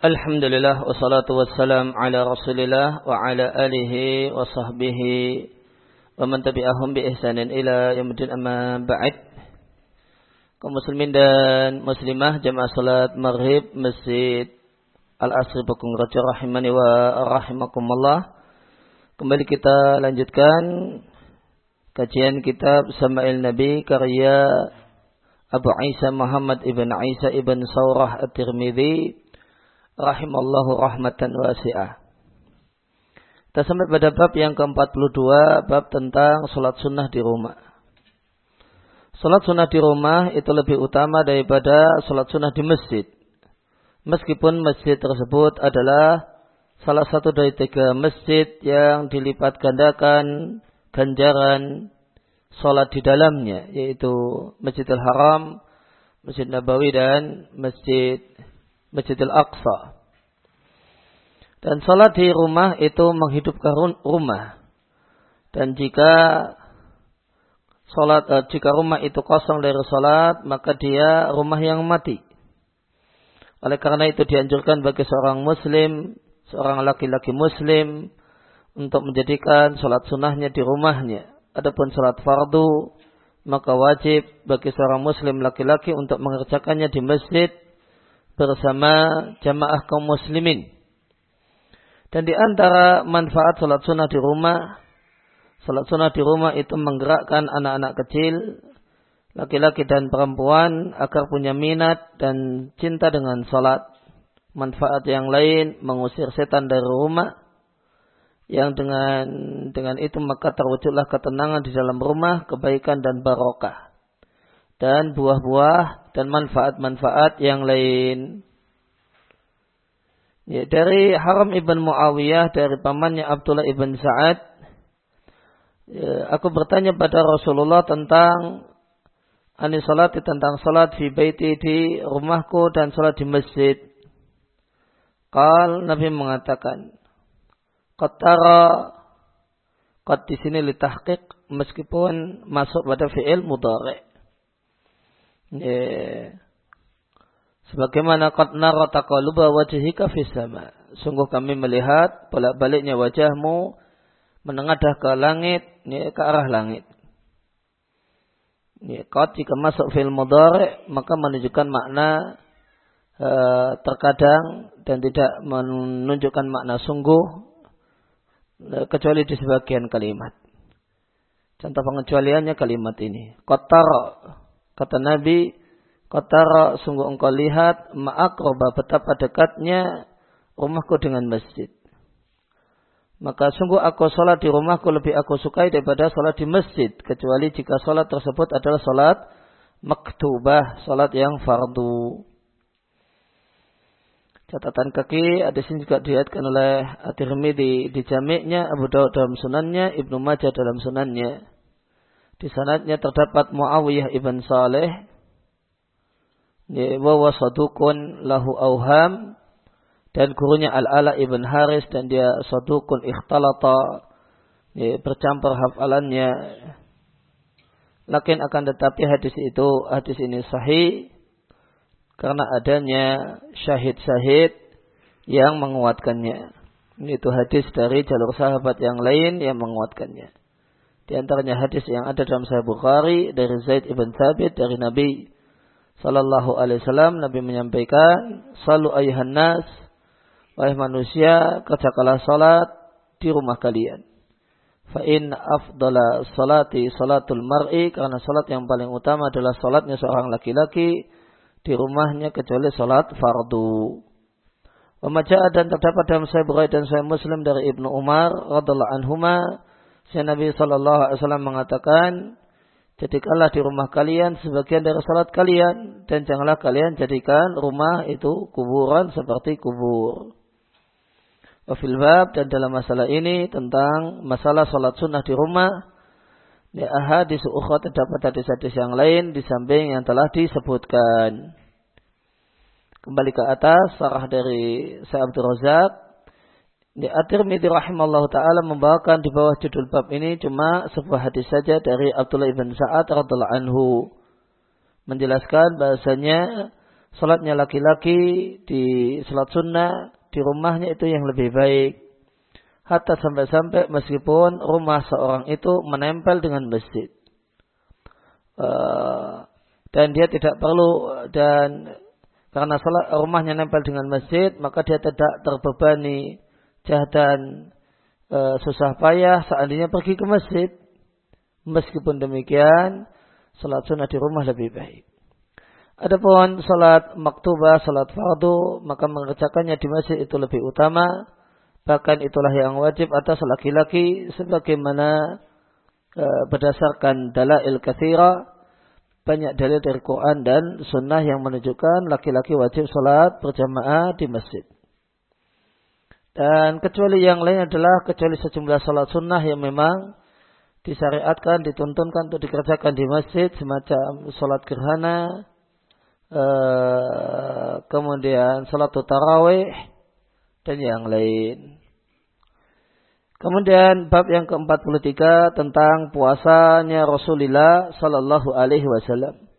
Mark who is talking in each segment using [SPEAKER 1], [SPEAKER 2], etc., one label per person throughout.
[SPEAKER 1] Alhamdulillah wassalatu wassalam ala Rasulillah wa ala alihi wa sahbihi wa man tabi'ahum bi ihsanin ila yaumil amma ba'd. Kaum muslimin dan muslimah jamaah salat maghrib Masjid Al-Asri Bakung Raja rahimani wa rahimakumullah. Kembali kita lanjutkan kajian kitab Sama'il Nabi karya Abu Isa Muhammad ibn Isa ibn Saurah At-Tirmidzi rahimallahu rahmatan wasi'ah. Kita sampai pada bab yang ke-42, bab tentang sholat sunnah di rumah. Sholat sunnah di rumah itu lebih utama daripada sholat sunnah di masjid. Meskipun masjid tersebut adalah salah satu dari tiga masjid yang dilipat gandakan ganjaran sholat di dalamnya, yaitu Masjidil Haram, Masjid Nabawi dan Masjid Masjidil Aqsa. Dan sholat di rumah itu menghidupkan rumah. Dan jika sholat, eh, jika rumah itu kosong dari sholat, maka dia rumah yang mati. Oleh karena itu dianjurkan bagi seorang muslim, seorang laki-laki muslim, untuk menjadikan sholat sunnahnya di rumahnya. Adapun sholat fardu, maka wajib bagi seorang muslim laki-laki untuk mengerjakannya di masjid bersama jamaah kaum muslimin. Dan di antara manfaat salat sunnah di rumah, salat sunnah di rumah itu menggerakkan anak-anak kecil, laki-laki dan perempuan agar punya minat dan cinta dengan salat. Manfaat yang lain mengusir setan dari rumah, yang dengan dengan itu maka terwujudlah ketenangan di dalam rumah, kebaikan dan barokah dan buah-buah dan manfaat-manfaat yang lain. Ya, dari Haram ibn Muawiyah dari pamannya Abdullah ibn Sa'ad, ya, aku bertanya pada Rasulullah tentang ani salat tentang salat di baiti di rumahku dan salat di masjid. Kal Nabi mengatakan, Qatara Qat di sini litahqiq meskipun masuk pada fi'il mudhari'. Ya. Sebagaimana qad nara taqalluba wajhika fis sama. Sungguh kami melihat bolak-baliknya wajahmu menengadah ke langit, ya, ke arah langit. Ya, qad jika masuk fil mudhari maka menunjukkan makna uh, terkadang dan tidak menunjukkan makna sungguh uh, kecuali di sebagian kalimat. Contoh pengecualiannya kalimat ini. Qatar Kata Nabi, Kotara sungguh engkau lihat ma'akroba betapa dekatnya rumahku dengan masjid. Maka sungguh aku sholat di rumahku lebih aku sukai daripada sholat di masjid. Kecuali jika sholat tersebut adalah sholat maktubah, sholat yang fardu. Catatan kaki, hadis ini juga dilihatkan oleh At-Tirmidzi di jamiknya, Abu Dawud dalam sunannya, Ibnu Majah dalam sunannya. Di sanadnya terdapat Muawiyah ibn Saleh. Wa sadukun lahu auham. Dan gurunya Al-Ala ibn Haris. Dan dia sadukun ikhtalata. Bercampur hafalannya. Lakin akan tetapi hadis itu, hadis ini sahih. Karena adanya syahid-syahid yang menguatkannya. Itu hadis dari jalur sahabat yang lain yang menguatkannya. Di antaranya hadis yang ada dalam Sahih Bukhari dari Zaid ibn Thabit dari Nabi Sallallahu Alaihi Wasallam Nabi menyampaikan Salu ayuhan nas Wahai manusia kerjakanlah salat di rumah kalian. Fa'in afdala salati salatul mar'i Karena salat yang paling utama adalah salatnya seorang laki-laki Di rumahnya kecuali salat fardu. Wamajah dan terdapat dalam Sahih Bukhari dan Sahih Muslim dari Ibnu Umar radhiallahu anhuma saya Nabi Shallallahu Alaihi Wasallam mengatakan, jadikanlah di rumah kalian sebagian dari salat kalian dan janganlah kalian jadikan rumah itu kuburan seperti kubur. Wafil bab dan dalam masalah ini tentang masalah salat sunnah di rumah. Di ahadis ukhra terdapat hadis-hadis yang lain di samping yang telah disebutkan. Kembali ke atas, sarah dari Sa'ab Razak di At-Tirmidzi rahimallahu taala membawakan di bawah judul bab ini cuma sebuah hadis saja dari Abdullah ibn Sa'ad radhiallahu anhu menjelaskan bahasanya salatnya laki-laki di salat sunnah di rumahnya itu yang lebih baik. Hatta sampai-sampai meskipun rumah seorang itu menempel dengan masjid. Uh, dan dia tidak perlu dan karena salat rumahnya nempel dengan masjid maka dia tidak terbebani jahadan uh, susah payah seandainya pergi ke masjid meskipun demikian salat sunnah di rumah lebih baik Adapun salat maktubah, salat fardu, maka mengerjakannya di masjid itu lebih utama. Bahkan itulah yang wajib atas laki-laki sebagaimana e, berdasarkan dalail kathira banyak dalil dari Quran dan sunnah yang menunjukkan laki-laki wajib salat berjamaah di masjid. Dan kecuali yang lain adalah kecuali sejumlah salat sunnah yang memang disyariatkan, dituntunkan untuk dikerjakan di masjid semacam salat gerhana, Eh, kemudian salat tarawih dan yang lain. Kemudian bab yang ke-43 tentang puasanya Rasulullah sallallahu alaihi wasallam.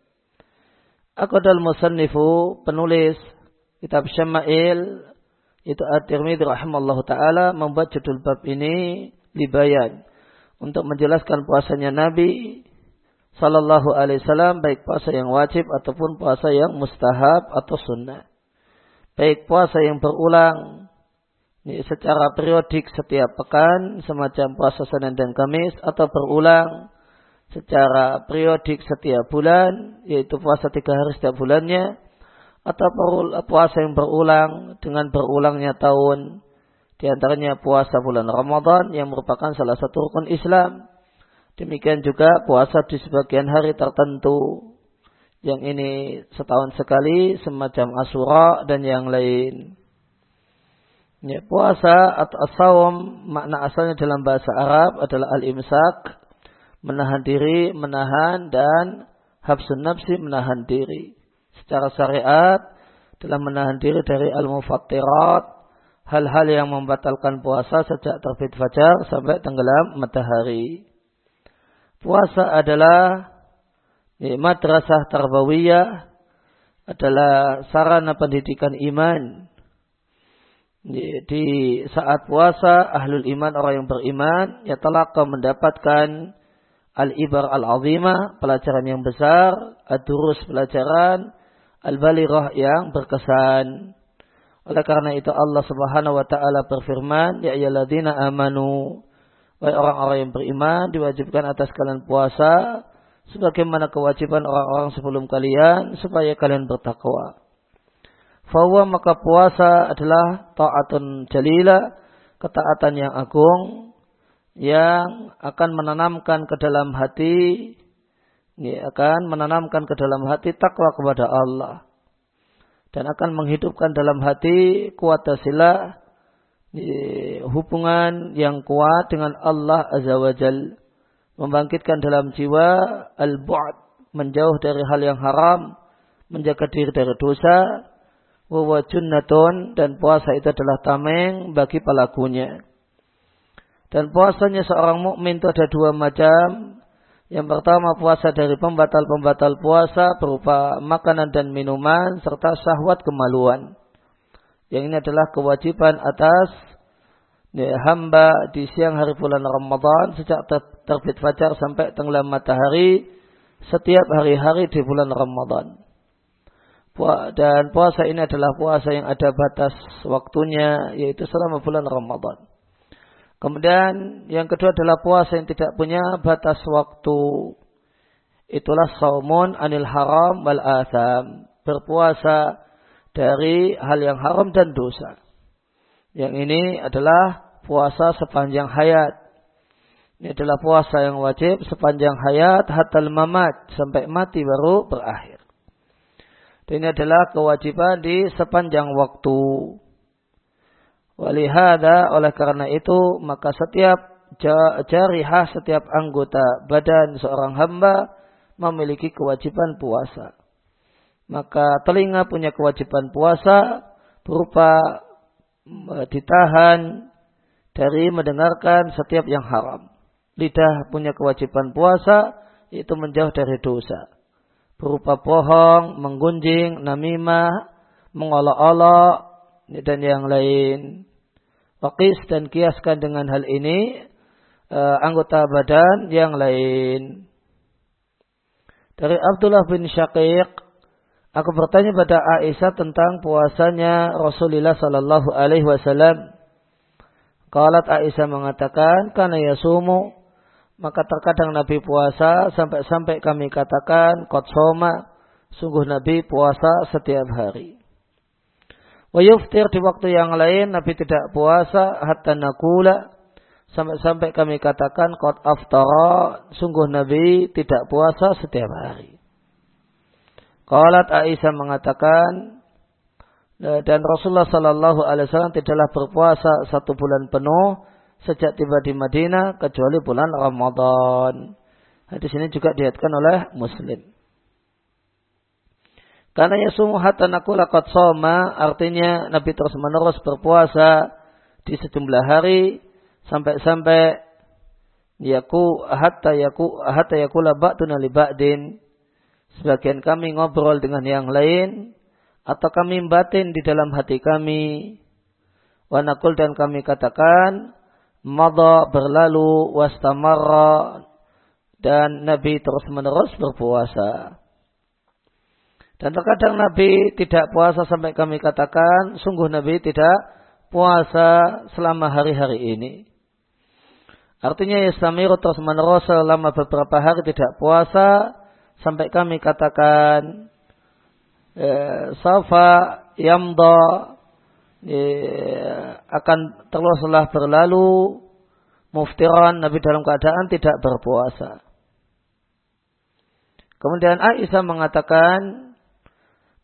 [SPEAKER 1] Aqdal musannifu penulis kitab Syama'il itu At-Tirmidzi rahimallahu taala membuat judul bab ini libayan untuk menjelaskan puasanya Nabi Sallallahu Alaihi Wasallam baik puasa yang wajib ataupun puasa yang mustahab atau sunnah. Baik puasa yang berulang ini secara periodik setiap pekan semacam puasa Senin dan Kamis atau berulang secara periodik setiap bulan yaitu puasa tiga hari setiap bulannya atau puasa yang berulang dengan berulangnya tahun di antaranya puasa bulan Ramadan yang merupakan salah satu rukun Islam Demikian juga puasa di sebagian hari tertentu. Yang ini setahun sekali semacam asura dan yang lain. Ya, puasa atau asawam makna asalnya dalam bahasa Arab adalah al-imsak. Menahan diri, menahan dan habsun nafsi menahan diri. Secara syariat telah menahan diri dari al-mufattirat. Hal-hal yang membatalkan puasa sejak terbit fajar sampai tenggelam matahari. Puasa adalah ya, madrasah tarbawiyah adalah sarana pendidikan iman. Ya, di saat puasa ahlul iman orang yang beriman ya telah mendapatkan al-ibar al-azimah pelajaran yang besar, ad-durus pelajaran, al-balighah yang berkesan. Oleh karena itu Allah Subhanahu wa taala berfirman, ya ayyuhalladzina amanu Baik orang-orang yang beriman diwajibkan atas kalian puasa sebagaimana kewajiban orang-orang sebelum kalian supaya kalian bertakwa. Fawa maka puasa adalah taatun jalila, ketaatan yang agung yang akan menanamkan ke dalam hati ini akan menanamkan ke dalam hati takwa kepada Allah dan akan menghidupkan dalam hati kuat silah hubungan yang kuat dengan Allah Azza wa Jal. Membangkitkan dalam jiwa al-bu'ad. Menjauh dari hal yang haram. Menjaga diri dari dosa. Wa junnatun. Dan puasa itu adalah tameng bagi pelakunya. Dan puasanya seorang mukmin itu ada dua macam. Yang pertama puasa dari pembatal-pembatal puasa berupa makanan dan minuman serta syahwat kemaluan. Yang ini adalah kewajiban atas ya, hamba di siang hari bulan Ramadan sejak ter terbit fajar sampai tenggelam matahari setiap hari-hari di bulan Ramadan. Dan puasa ini adalah puasa yang ada batas waktunya yaitu selama bulan Ramadan. Kemudian yang kedua adalah puasa yang tidak punya batas waktu. Itulah saumun anil haram wal atham. Berpuasa dari hal yang haram dan dosa. Yang ini adalah puasa sepanjang hayat. Ini adalah puasa yang wajib sepanjang hayat hatal mamat sampai mati baru berakhir. Dan ini adalah kewajiban di sepanjang waktu. Walihada oleh karena itu maka setiap jarihah setiap anggota badan seorang hamba memiliki kewajiban puasa maka telinga punya kewajiban puasa berupa ditahan dari mendengarkan setiap yang haram. Lidah punya kewajiban puasa yaitu menjauh dari dosa. berupa bohong, menggunjing, namimah, mengolok-olok dan yang lain. Waqis dan kiaskan dengan hal ini uh, anggota badan yang lain. Dari Abdullah bin Syaqiq, aku bertanya pada Aisyah tentang puasanya Rasulullah Sallallahu Alaihi Wasallam. Kalat Aisyah mengatakan, karena yasumu, maka terkadang Nabi puasa sampai-sampai kami katakan, kot soma, sungguh Nabi puasa setiap hari. Wa yuftir di waktu yang lain Nabi tidak puasa hatta nakula sampai-sampai kami katakan qad aftara sungguh Nabi tidak puasa setiap hari. Qalat Aisyah mengatakan dan Rasulullah Sallallahu Alaihi Wasallam tidaklah berpuasa satu bulan penuh sejak tiba di Madinah kecuali bulan Ramadan. Hadis ini juga dihatkan oleh Muslim. Karena yasumu hatta nakula soma artinya Nabi terus menerus berpuasa di sejumlah hari sampai-sampai yaku hatta yaku hatta yakula ba'duna li ba'din sebagian kami ngobrol dengan yang lain atau kami batin di dalam hati kami wa nakul dan kami katakan madha berlalu wastamarra dan Nabi terus menerus berpuasa. Dan terkadang Nabi tidak puasa sampai kami katakan, sungguh Nabi tidak puasa selama hari-hari ini. Artinya Yastamiru terus menerus selama beberapa hari tidak puasa sampai kami katakan eh, Safa Yamda eh, akan teruslah berlalu muftiran Nabi dalam keadaan tidak berpuasa. Kemudian Aisyah mengatakan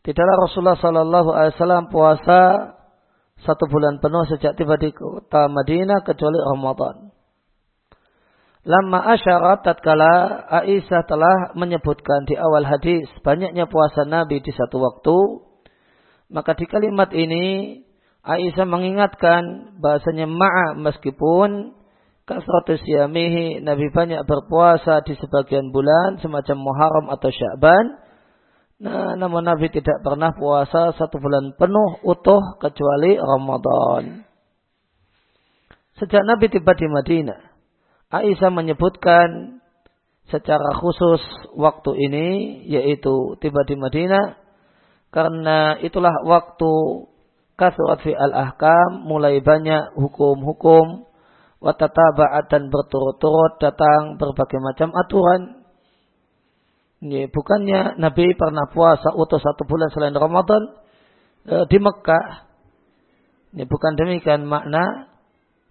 [SPEAKER 1] Tidaklah Rasulullah Sallallahu Alaihi Wasallam puasa satu bulan penuh sejak tiba di kota Madinah kecuali Ramadan. Lama asyarat tatkala Aisyah telah menyebutkan di awal hadis banyaknya puasa Nabi di satu waktu, maka di kalimat ini Aisyah mengingatkan bahasanya ma'a meskipun kasratus yamihi Nabi banyak berpuasa di sebagian bulan semacam Muharram atau Sya'ban Nah, namun Nabi tidak pernah puasa satu bulan penuh utuh kecuali Ramadan. Sejak Nabi tiba di Madinah, Aisyah menyebutkan secara khusus waktu ini yaitu tiba di Madinah karena itulah waktu kasurat fi al-ahkam mulai banyak hukum-hukum watataba'at dan berturut-turut datang berbagai macam aturan ini bukannya Nabi pernah puasa utuh satu bulan selain Ramadan e, di Mekah. Ini bukan demikian makna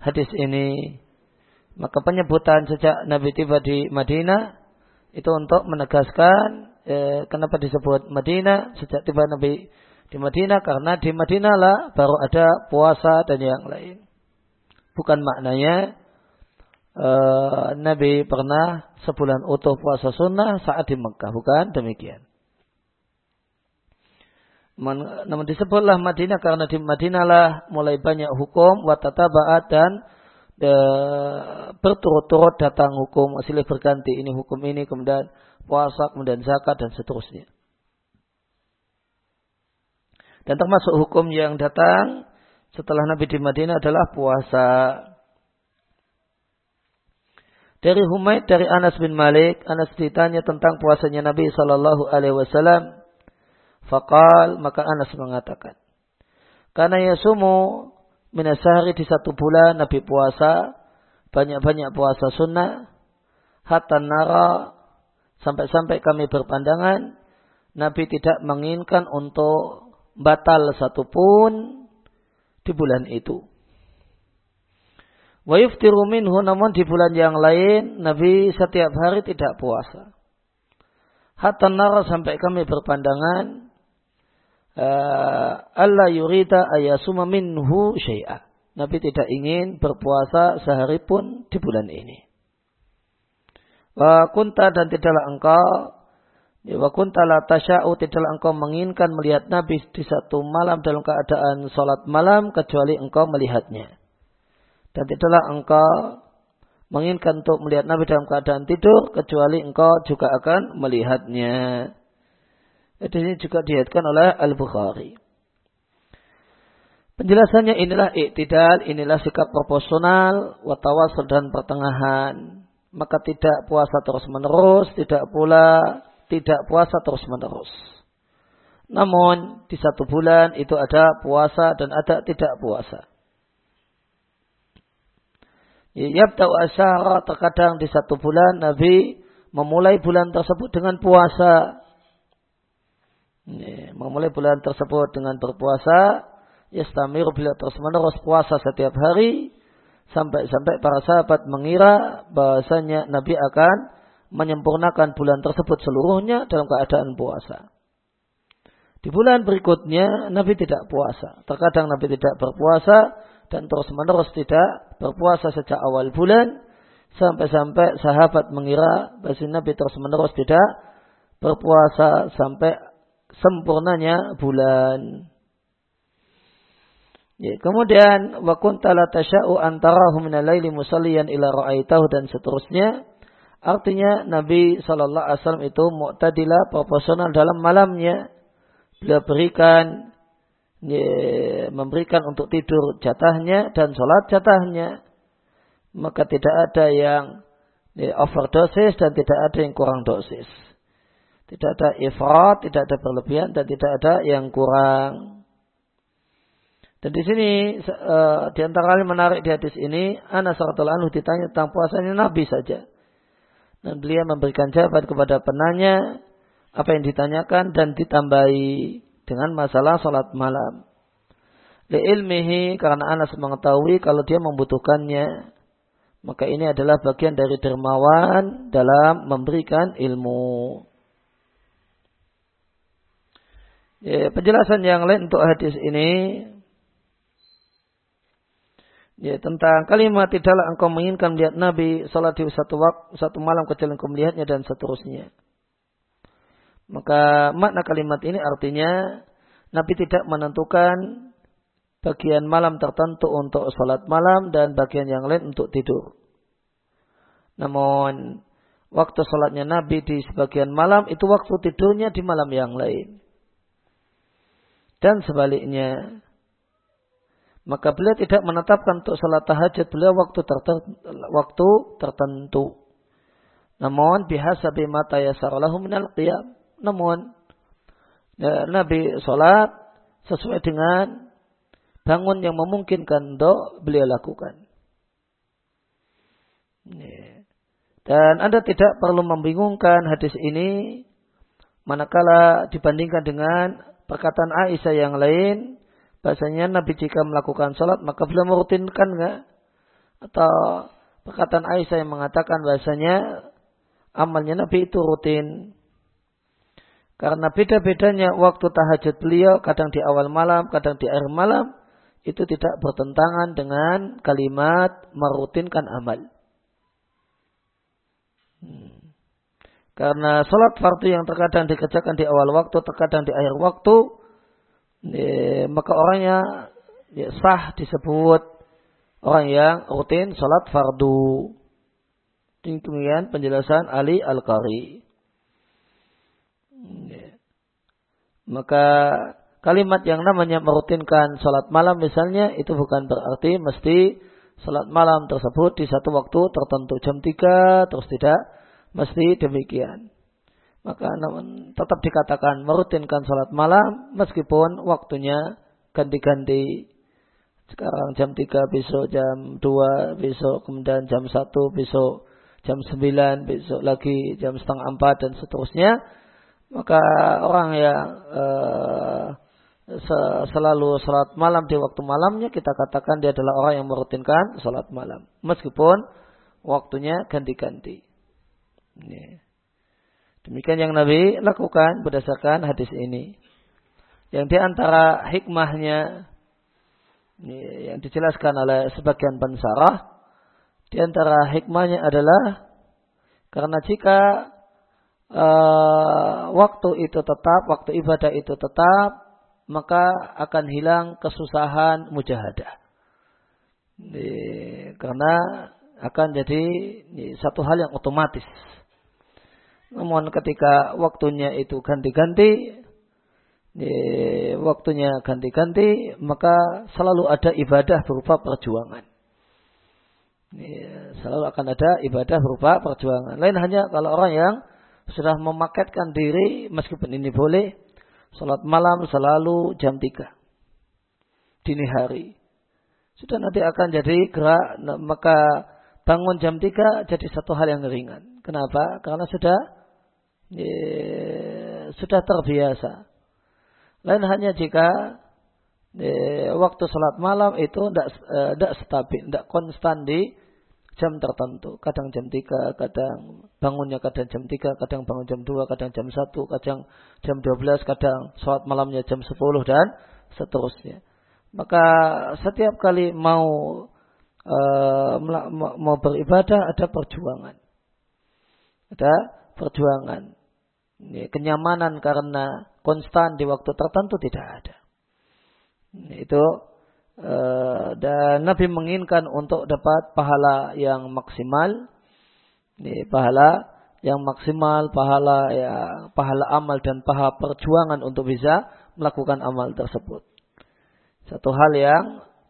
[SPEAKER 1] hadis ini. Maka penyebutan sejak Nabi tiba di Madinah itu untuk menegaskan e, kenapa disebut Madinah sejak tiba Nabi di Madinah karena di Madinah lah baru ada puasa dan yang lain. Bukan maknanya uh, Nabi pernah sebulan utuh puasa sunnah saat di Mekah, bukan demikian. Namun disebutlah Madinah karena di Madinah lah mulai banyak hukum watatabaat dan e, berturut-turut datang hukum silih berganti ini hukum ini kemudian puasa kemudian zakat dan seterusnya. Dan termasuk hukum yang datang setelah Nabi di Madinah adalah puasa. Dari Humaid dari Anas bin Malik, Anas ditanya tentang puasanya Nabi Shallallahu Alaihi Wasallam. Fakal maka Anas mengatakan, karena Yasumu minasahari di satu bulan Nabi puasa banyak-banyak puasa sunnah hatta nara sampai-sampai kami berpandangan Nabi tidak menginginkan untuk batal satupun di bulan itu. Wa yuftiru minhu namun di bulan yang lain Nabi setiap hari tidak puasa. Hatta nara sampai kami berpandangan uh, Allah yurida ayasuma minhu syai'a. Nabi tidak ingin berpuasa sehari pun di bulan ini. Wa kunta dan tidaklah engkau ya, Wa kunta la tasya'u tidaklah engkau menginginkan melihat Nabi di satu malam dalam keadaan sholat malam kecuali engkau melihatnya. Dan tidaklah engkau menginginkan untuk melihat Nabi dalam keadaan tidur kecuali engkau juga akan melihatnya. Ini juga dihatkan oleh Al-Bukhari. Penjelasannya inilah iktidal, inilah sikap proporsional, watawasul dan pertengahan. Maka tidak puasa terus menerus, tidak pula tidak puasa terus menerus. Namun di satu bulan itu ada puasa dan ada tidak puasa. Yabta'u asyara terkadang di satu bulan Nabi memulai bulan tersebut dengan puasa. Memulai bulan tersebut dengan berpuasa yastamiru bila terus menerus puasa setiap hari sampai-sampai para sahabat mengira bahasanya Nabi akan menyempurnakan bulan tersebut seluruhnya dalam keadaan puasa. Di bulan berikutnya Nabi tidak puasa. Terkadang Nabi tidak berpuasa dan terus menerus tidak berpuasa sejak awal bulan sampai-sampai sahabat mengira bahwa Nabi terus menerus tidak berpuasa sampai sempurnanya bulan. Ya, kemudian wa kunta la tasya'u antarahu min al-laili musalliyan ila ra'aitahu dan seterusnya. Artinya Nabi sallallahu alaihi wasallam itu mu'tadilah proporsional dalam malamnya. Beliau berikan memberikan untuk tidur jatahnya dan sholat jatahnya. Maka tidak ada yang ya, overdosis dan tidak ada yang kurang dosis. Tidak ada ifrat, tidak ada berlebihan dan tidak ada yang kurang. Dan di sini uh, di antara yang menarik di hadis ini, Anas radhiallahu anhu ditanya tentang puasanya Nabi saja. Dan beliau memberikan jawaban kepada penanya apa yang ditanyakan dan ditambahi dengan masalah salat malam. Li ilmihi karena Anas mengetahui kalau dia membutuhkannya. Maka ini adalah bagian dari dermawan dalam memberikan ilmu. Ya, penjelasan yang lain untuk hadis ini Ya, tentang kalimat tidaklah engkau menginginkan melihat Nabi salat di satu waktu, satu malam kecuali engkau melihatnya dan seterusnya. Maka makna kalimat ini artinya Nabi tidak menentukan bagian malam tertentu untuk salat malam dan bagian yang lain untuk tidur. Namun waktu salatnya Nabi di sebagian malam itu waktu tidurnya di malam yang lain. Dan sebaliknya, maka beliau tidak menetapkan untuk salat tahajud beliau waktu tertentu, waktu tertentu. Namun bihasa mata yasarolahu minal qiyam. Namun ya, Nabi salat sesuai dengan bangun yang memungkinkan untuk beliau lakukan. Ya. Dan Anda tidak perlu membingungkan hadis ini manakala dibandingkan dengan perkataan Aisyah yang lain Bahasanya Nabi jika melakukan sholat maka beliau merutinkan nggak? Atau perkataan Aisyah yang mengatakan bahasanya amalnya Nabi itu rutin. Karena beda-bedanya waktu tahajud beliau, kadang di awal malam, kadang di akhir malam, itu tidak bertentangan dengan kalimat merutinkan amal. Hmm. Karena sholat fardu yang terkadang dikerjakan di awal waktu, terkadang di akhir waktu, ya, maka orangnya ya, sah disebut orang yang rutin sholat fardu. Demikian penjelasan Ali Al-Qari. Ya. Maka kalimat yang namanya merutinkan sholat malam misalnya itu bukan berarti mesti sholat malam tersebut di satu waktu tertentu jam 3 terus tidak mesti demikian maka namun tetap dikatakan merutinkan sholat malam meskipun waktunya ganti-ganti. Sekarang jam 3 besok jam 2 besok kemudian jam 1 besok jam 9 besok lagi jam setengah 4 dan seterusnya. Maka orang yang uh, selalu sholat malam di waktu malamnya kita katakan dia adalah orang yang merutinkan sholat malam. Meskipun waktunya ganti-ganti. Demikian yang Nabi lakukan berdasarkan hadis ini. Yang di antara hikmahnya yang dijelaskan oleh sebagian pensarah, di antara hikmahnya adalah karena jika uh, waktu itu tetap, waktu ibadah itu tetap, maka akan hilang kesusahan mujahadah. Karena akan jadi satu hal yang otomatis namun ketika waktunya itu ganti-ganti, waktunya ganti-ganti, maka selalu ada ibadah berupa perjuangan. selalu akan ada ibadah berupa perjuangan. Lain hanya kalau orang yang sudah memaketkan diri, meskipun ini boleh, sholat malam selalu jam 3. Dini hari. Sudah nanti akan jadi gerak, maka bangun jam 3 jadi satu hal yang ringan. Kenapa? Karena sudah ya, sudah terbiasa. Lain hanya jika eh, waktu sholat malam itu tidak eh, stabil, tidak konstan di jam tertentu. Kadang jam 3, kadang bangunnya kadang jam 3, kadang bangun jam 2, kadang jam 1, kadang jam 12, kadang sholat malamnya jam 10 dan seterusnya. Maka setiap kali mau uh, mau beribadah ada perjuangan. Ada perjuangan. Kenyamanan karena konstan di waktu tertentu tidak ada. Itu dan Nabi menginginkan untuk dapat pahala yang maksimal. Ini pahala yang maksimal, pahala ya pahala amal dan pahala perjuangan untuk bisa melakukan amal tersebut. Satu hal yang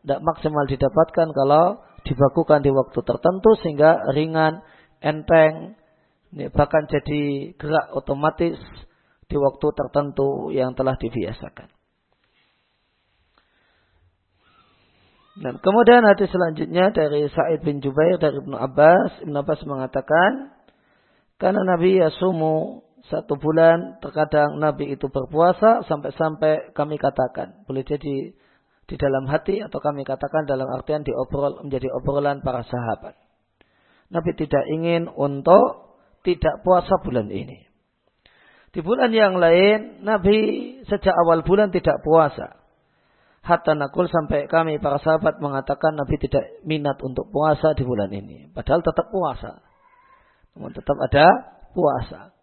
[SPEAKER 1] tidak maksimal didapatkan kalau dibakukan di waktu tertentu sehingga ringan, enteng, bahkan jadi gerak otomatis di waktu tertentu yang telah dibiasakan. Dan kemudian hadis selanjutnya dari Sa'id bin Jubair dari Ibnu Abbas. Ibnu Abbas mengatakan, karena Nabi Yasumu satu bulan terkadang Nabi itu berpuasa sampai-sampai kami katakan. Boleh jadi di dalam hati atau kami katakan dalam artian diobrol menjadi obrolan para sahabat. Nabi tidak ingin untuk tidak puasa bulan ini. Di bulan yang lain, Nabi sejak awal bulan tidak puasa. Hatta nakul sampai kami para sahabat mengatakan Nabi tidak minat untuk puasa di bulan ini. Padahal tetap puasa. Namun tetap ada puasa.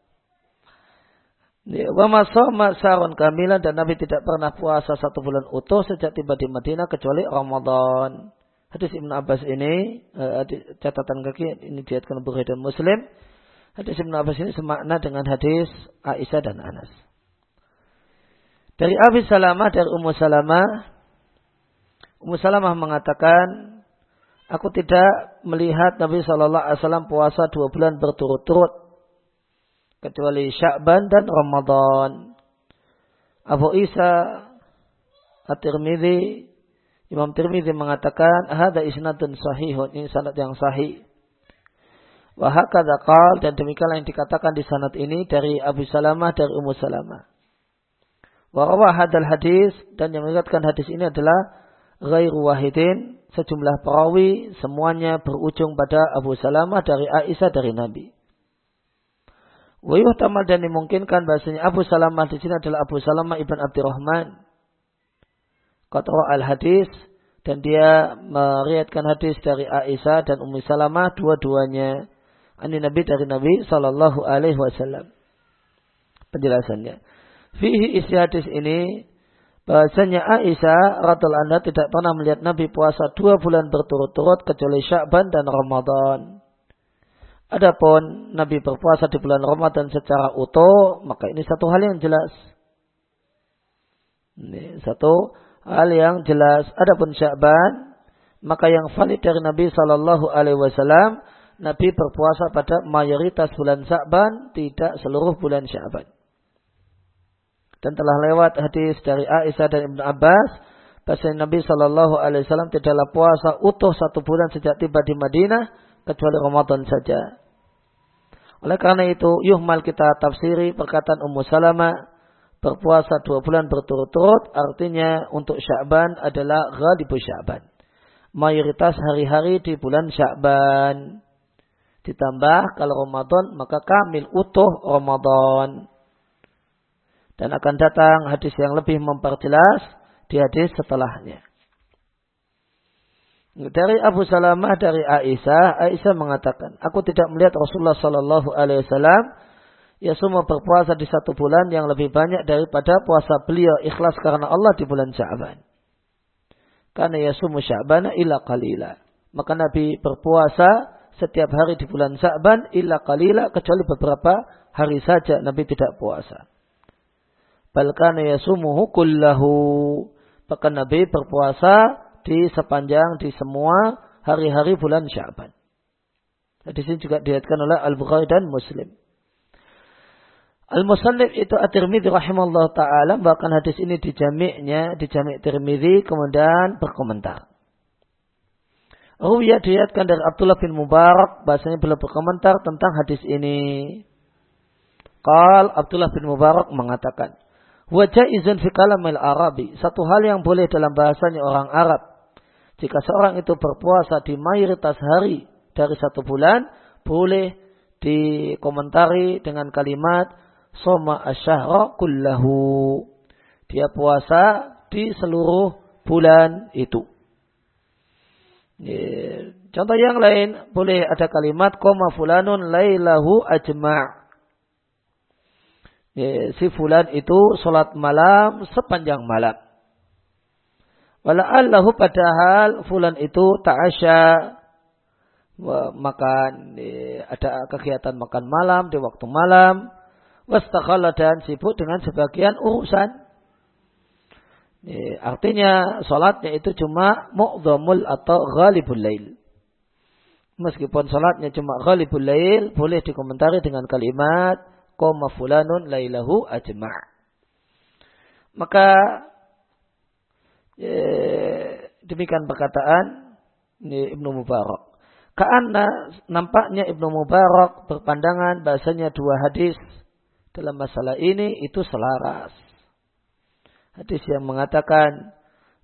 [SPEAKER 1] Wa masoma sarun kamilan dan Nabi tidak pernah puasa satu bulan utuh sejak tiba di Madinah kecuali Ramadan. Hadis Ibn Abbas ini, eh, catatan kaki ini diatkan Bukhari dan Muslim. Hadis Ibn Abbas ini semakna dengan hadis Aisyah dan Anas. Dari Abi Salamah, dari Ummu Salamah, Ummu Salamah mengatakan, Aku tidak melihat Nabi Shallallahu Alaihi Wasallam puasa dua bulan berturut-turut kecuali Sya'ban dan Ramadan. Abu Isa At-Tirmidzi Imam Tirmidzi mengatakan ada isnadun sahihun ini sanad yang sahih. Wahakadha qal dan demikianlah yang dikatakan di sanad ini dari Abu Salamah dari Ummu Salamah. Warawah hadal hadis dan yang mengingatkan hadis ini adalah ghairu wahidin sejumlah perawi semuanya berujung pada Abu Salamah dari Aisyah dari Nabi. Wayuh tamal dan dimungkinkan bahasanya Abu Salamah di sini adalah Abu Salamah ibn Abdurrahman. Qatra al hadis dan dia meriatkan hadis dari Aisyah dan Ummu Salamah dua-duanya ani Nabi dari Nabi Sallallahu Alaihi Wasallam. Penjelasannya. Fihi isi hadis ini bahasanya Aisyah radhiallahu anha tidak pernah melihat Nabi puasa dua bulan berturut-turut kecuali Sya'ban dan Ramadan. Adapun Nabi berpuasa di bulan Ramadan secara utuh, maka ini satu hal yang jelas. Ini satu hal yang jelas. Adapun Sya'ban, maka yang valid dari Nabi Sallallahu Alaihi Wasallam Nabi berpuasa pada mayoritas bulan Sa'ban, tidak seluruh bulan Sya'ban. Dan telah lewat hadis dari Aisyah dan Ibn Abbas, bahasa Nabi Shallallahu Alaihi Wasallam tidaklah puasa utuh satu bulan sejak tiba di Madinah, kecuali Ramadan saja. Oleh karena itu, yuhmal kita tafsiri perkataan Ummu Salamah, berpuasa dua bulan berturut-turut, artinya untuk Sya'ban adalah ghalibu Sya'ban. Mayoritas hari-hari di bulan Sya'ban. Ditambah kalau Ramadan maka kamil utuh Ramadan. Dan akan datang hadis yang lebih memperjelas di hadis setelahnya. Dari Abu Salamah dari Aisyah, Aisyah mengatakan, aku tidak melihat Rasulullah Sallallahu Alaihi Wasallam ya semua berpuasa di satu bulan yang lebih banyak daripada puasa beliau ikhlas karena Allah di bulan Sya'ban. Karena ya semua Sya'bana illa qalila. Maka Nabi berpuasa setiap hari di bulan Sa'ban illa qalila kecuali beberapa hari saja Nabi tidak puasa. Balkan yasumuhu kullahu. Bahkan Nabi berpuasa di sepanjang di semua hari-hari bulan Syaban. Di sini juga dilihatkan oleh Al-Bukhari dan Muslim. Al-Musannif itu At-Tirmidzi rahimahullah taala bahkan hadis ini dijamiknya dijamik Tirmidzi kemudian berkomentar. Ruwiyah dilihatkan dari Abdullah bin Mubarak bahasanya beliau berkomentar tentang hadis ini. Qal Abdullah bin Mubarak mengatakan, Wajah izin fi kalamil Arabi. Satu hal yang boleh dalam bahasanya orang Arab. Jika seorang itu berpuasa di mayoritas hari dari satu bulan, boleh dikomentari dengan kalimat soma asyahra kullahu. Dia puasa di seluruh bulan itu. Contoh yang lain boleh ada kalimat koma fulanun lailahu ajma' si fulan itu sholat malam sepanjang malam. Wala'allahu padahal fulan itu ta'asya makan ada kegiatan makan malam di waktu malam wastakhala dan sibuk dengan sebagian urusan. Artinya sholatnya itu cuma mu'zamul atau ghalibul lail. Meskipun sholatnya cuma ghalibul lail, boleh dikomentari dengan kalimat koma fulanun lailahu ajma' maka eh, demikian perkataan ini Ibnu Mubarak karena nampaknya Ibnu Mubarak berpandangan bahasanya dua hadis dalam masalah ini itu selaras. Hadis yang mengatakan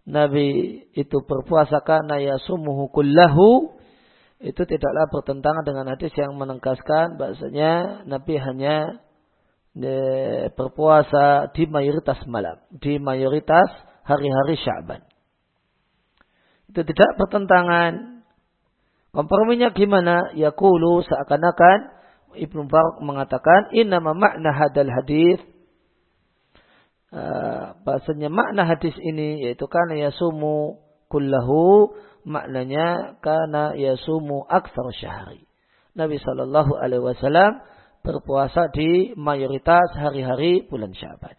[SPEAKER 1] Nabi itu berpuasa karena yasumuhu kullahu itu tidaklah bertentangan dengan hadis yang menengkaskan bahasanya Nabi hanya e, berpuasa di mayoritas malam, di mayoritas hari-hari Syaban. Itu tidak bertentangan. Komprominya gimana? Yaqulu seakan-akan Ibnu Barak mengatakan inna makna hadal hadis uh, bahasanya makna hadis ini yaitu karena yasumu kullahu maknanya karena yasumu aksar syahri. Nabi Shallallahu Alaihi Wasallam berpuasa di mayoritas hari-hari bulan Syaban.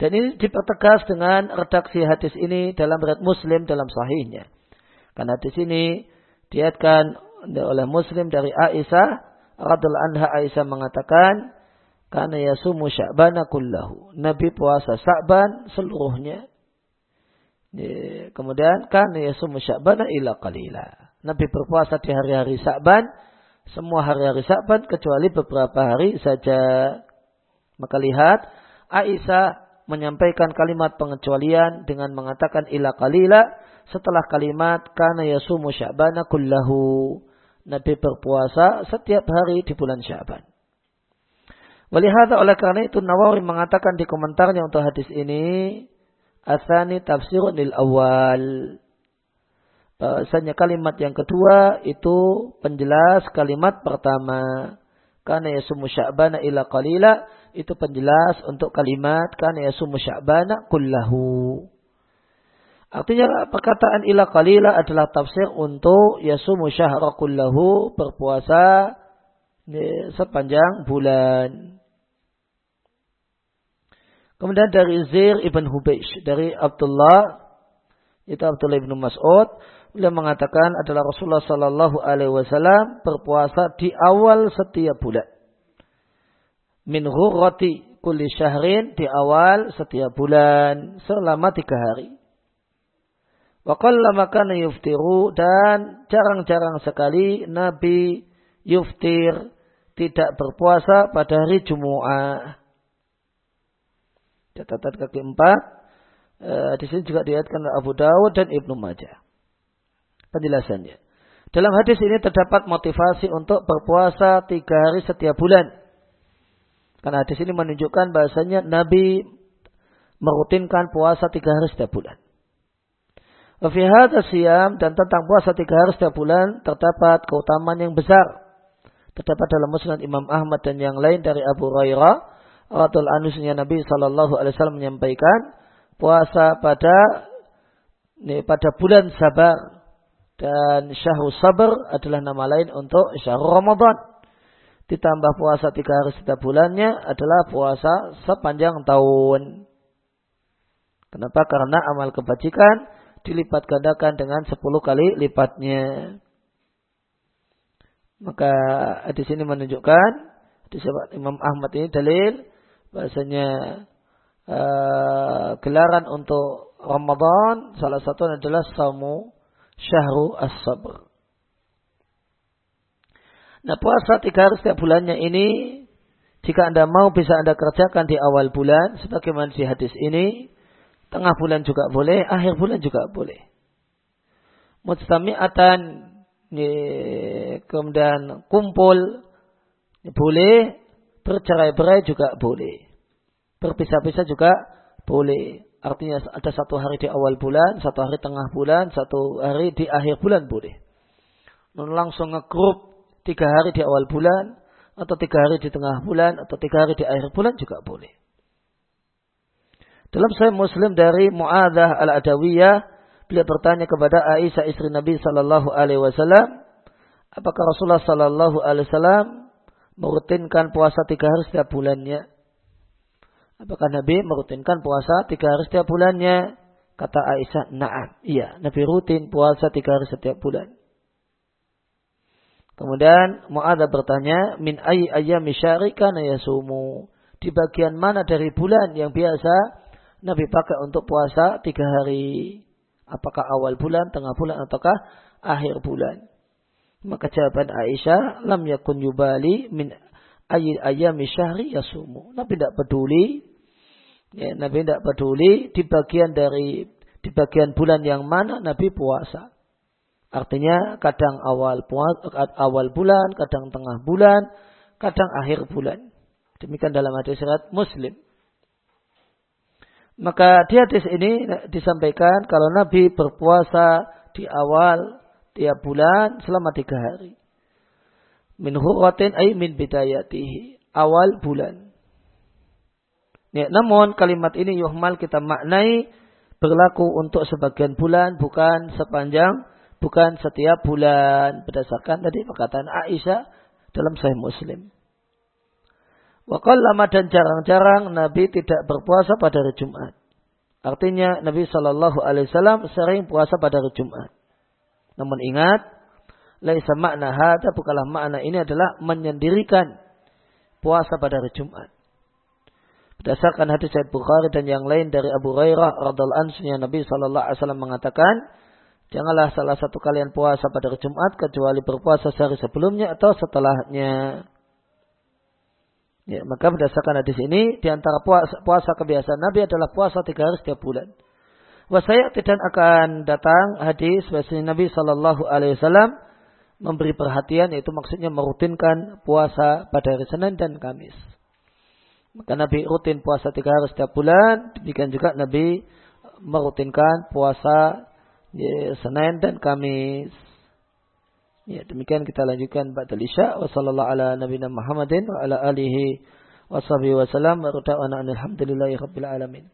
[SPEAKER 1] Dan ini dipertegas dengan redaksi hadis ini dalam berat Muslim dalam sahihnya. Karena hadis ini diatkan oleh Muslim dari Aisyah radhiallahu anha Aisyah mengatakan karena yasumu sya'bana kullahu. Nabi puasa Sa'ban seluruhnya. Kemudian kan yasumu sya'bana ila qalila. Nabi berpuasa di hari-hari Sa'ban, semua hari-hari Sa'ban kecuali beberapa hari saja. Maka lihat, Aisyah menyampaikan kalimat pengecualian dengan mengatakan ila qalila setelah kalimat kana yasumu sya'bana kullahu. Nabi berpuasa setiap hari di bulan Sya'ban. Walihada oleh karena itu Nawawi mengatakan di komentarnya untuk hadis ini Asani tafsirun lil awal. Bahasanya kalimat yang kedua itu penjelas kalimat pertama. Karena yasumu sya'bana ila qalila. Itu penjelas untuk kalimat karena yasumu sya'bana kullahu. Artinya perkataan ila qalila adalah tafsir untuk yasumu syahra kullahu berpuasa sepanjang bulan. Kemudian dari Zir ibn Hubeish dari Abdullah itu Abdullah ibn Mas'ud beliau mengatakan adalah Rasulullah Sallallahu Alaihi Wasallam berpuasa di awal setiap bulan. Min hurrati kulli syahrin di awal setiap bulan selama tiga hari. Wa qallama kana yuftiru dan jarang-jarang sekali Nabi yuftir tidak berpuasa pada hari Jumu'ah. Catatan kaki empat. E, di sini juga dilihatkan Abu Dawud dan Ibnu Majah. Penjelasannya. Dalam hadis ini terdapat motivasi untuk berpuasa tiga hari setiap bulan. Karena hadis ini menunjukkan bahasanya Nabi merutinkan puasa tiga hari setiap bulan. Wafihat siam dan tentang puasa tiga hari setiap bulan terdapat keutamaan yang besar. Terdapat dalam musnad Imam Ahmad dan yang lain dari Abu Hurairah Ratul anusnya Nabi Shallallahu Alaihi Wasallam menyampaikan puasa pada ini, pada bulan Sabar dan Syahrul Sabar adalah nama lain untuk Syahrul Ramadan. ditambah puasa tiga hari setiap bulannya adalah puasa sepanjang tahun. Kenapa? Karena amal kebajikan dilipat gandakan dengan sepuluh kali lipatnya. Maka di sini menunjukkan di Imam Ahmad ini dalil bahasanya uh, gelaran untuk Ramadan salah satu adalah samu syahru as-sabr. Nah puasa tiga hari setiap bulannya ini jika anda mau bisa anda kerjakan di awal bulan sebagaimana di hadis ini tengah bulan juga boleh akhir bulan juga boleh mustami'atan kemudian kumpul boleh bercerai-berai juga boleh. Berpisah-pisah juga boleh. Artinya ada satu hari di awal bulan satu hari tengah bulan satu hari di akhir bulan boleh. Non langsung ngegrup tiga hari di awal bulan, atau tiga hari di tengah bulan, atau tiga hari di akhir bulan juga boleh. Dalam Sahih Muslim dari Mu'adah al-Adawiyah, beliau bertanya kepada Aisyah istri Nabi Sallallahu Alaihi Wasallam, apakah Rasulullah Sallallahu Alaihi Wasallam merutinkan puasa tiga hari setiap bulannya? Apakah Nabi merutinkan puasa tiga hari setiap bulannya? Kata Aisyah, naam. Iya, Nabi rutin puasa tiga hari setiap bulan. Kemudian Mu'adha bertanya, min ayy ayyami syarikana yasumu. Di bagian mana dari bulan yang biasa Nabi pakai untuk puasa tiga hari? Apakah awal bulan, tengah bulan, ataukah akhir bulan? Maka jawaban Aisyah, lam yakun yubali min ayy ayyami syahri yasumu. Nabi tidak peduli. Ya, Nabi tidak peduli di bagian dari di bagian bulan yang mana Nabi puasa. Artinya kadang awal awal bulan, kadang tengah bulan, kadang akhir bulan. Demikian dalam hadis surat Muslim. Maka di hadis ini disampaikan kalau Nabi berpuasa di awal tiap bulan selama tiga hari. Min hurwatin ay min bidayatihi. Awal bulan. Ya, namun kalimat ini yuhmal kita maknai berlaku untuk sebagian bulan bukan sepanjang bukan setiap bulan berdasarkan tadi perkataan Aisyah dalam Sahih Muslim. Wakal lama dan jarang-jarang Nabi tidak berpuasa pada hari Jumat. Artinya Nabi Shallallahu Alaihi Wasallam sering puasa pada hari Jumat. Namun ingat, laisa makna hada bukanlah makna ini adalah menyendirikan puasa pada hari Jumat. Berdasarkan hadis Sahih Bukhari dan yang lain dari Abu Hurairah radhiallahu anhu Nabi Shallallahu Alaihi Wasallam mengatakan, Janganlah salah satu kalian puasa pada hari Jumat kecuali berpuasa sehari sebelumnya atau setelahnya. Ya, maka berdasarkan hadis ini, di antara puasa, puasa kebiasaan Nabi adalah puasa tiga hari setiap bulan. Wasaya tidak akan datang hadis bahasanya Nabi Shallallahu Alaihi Wasallam memberi perhatian, yaitu maksudnya merutinkan puasa pada hari Senin dan Kamis. Maka Nabi rutin puasa tiga hari setiap bulan, demikian juga Nabi merutinkan puasa ya, Senin dan Kamis. Ya, demikian kita lanjutkan ba'dal isya wa sallallahu ala Muhammadin wa ala alihi wa sahbihi wa sallam wa alhamdulillahi rabbil alamin.